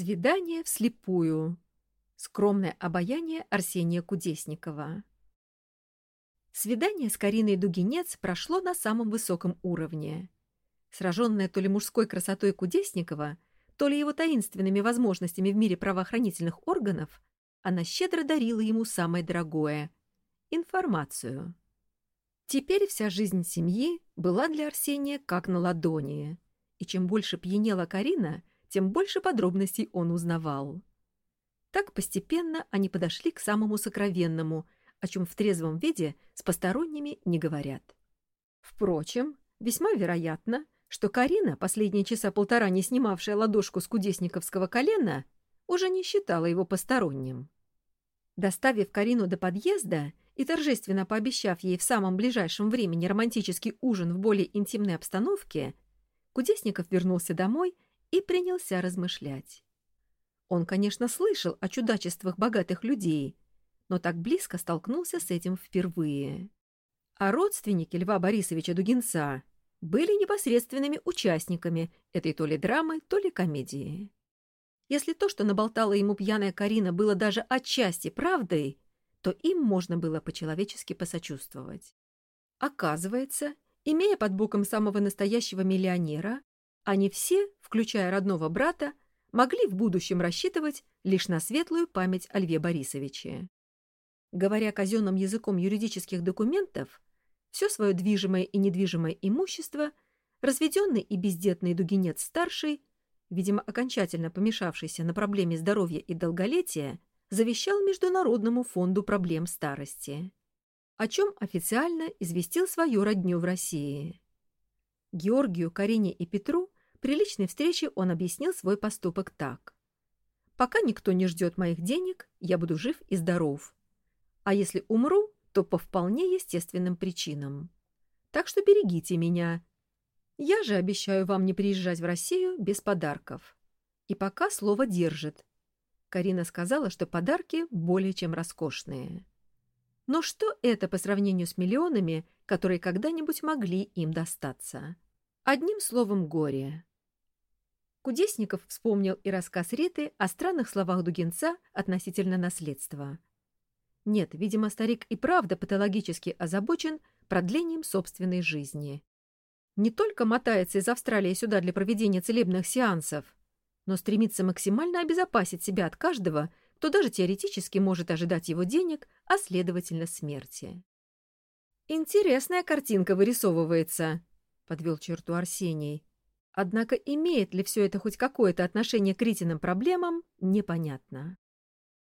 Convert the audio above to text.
Свидание вслепую. Скромное обаяние Арсения Кудесникова. Свидание с Кариной Дугинец прошло на самом высоком уровне. Сраженная то ли мужской красотой Кудесникова, то ли его таинственными возможностями в мире правоохранительных органов, она щедро дарила ему самое дорогое — информацию. Теперь вся жизнь семьи была для Арсения как на ладони, и чем больше пьянела Карина, тем больше подробностей он узнавал. Так постепенно они подошли к самому сокровенному, о чем в трезвом виде с посторонними не говорят. Впрочем, весьма вероятно, что Карина, последние часа полтора не снимавшая ладошку с кудесниковского колена, уже не считала его посторонним. Доставив Карину до подъезда и торжественно пообещав ей в самом ближайшем времени романтический ужин в более интимной обстановке, Кудесников вернулся домой и принялся размышлять. Он, конечно, слышал о чудачествах богатых людей, но так близко столкнулся с этим впервые. А родственники Льва Борисовича Дугинца были непосредственными участниками этой то ли драмы, то ли комедии. Если то, что наболтала ему пьяная Карина, было даже отчасти правдой, то им можно было по-человечески посочувствовать. Оказывается, имея под боком самого настоящего миллионера, они все, включая родного брата, могли в будущем рассчитывать лишь на светлую память о Льве Борисовиче. Говоря казенным языком юридических документов, все свое движимое и недвижимое имущество разведенный и бездетный Дугинец-старший, видимо, окончательно помешавшийся на проблеме здоровья и долголетия, завещал Международному фонду проблем старости, о чем официально известил свою родню в России. Георгию, Карине и Петру при личной встрече он объяснил свой поступок так. «Пока никто не ждет моих денег, я буду жив и здоров. А если умру, то по вполне естественным причинам. Так что берегите меня. Я же обещаю вам не приезжать в Россию без подарков. И пока слово держит. Карина сказала, что подарки более чем роскошные. Но что это по сравнению с миллионами, которые когда-нибудь могли им достаться? Одним словом, горе. Кудесников вспомнил и рассказ Риты о странных словах Дугинца относительно наследства. Нет, видимо, старик и правда патологически озабочен продлением собственной жизни. Не только мотается из Австралии сюда для проведения целебных сеансов, но стремится максимально обезопасить себя от каждого, кто даже теоретически может ожидать его денег, а следовательно смерти. «Интересная картинка вырисовывается», — подвел черту Арсений. Однако имеет ли все это хоть какое-то отношение к Ритиным проблемам, непонятно.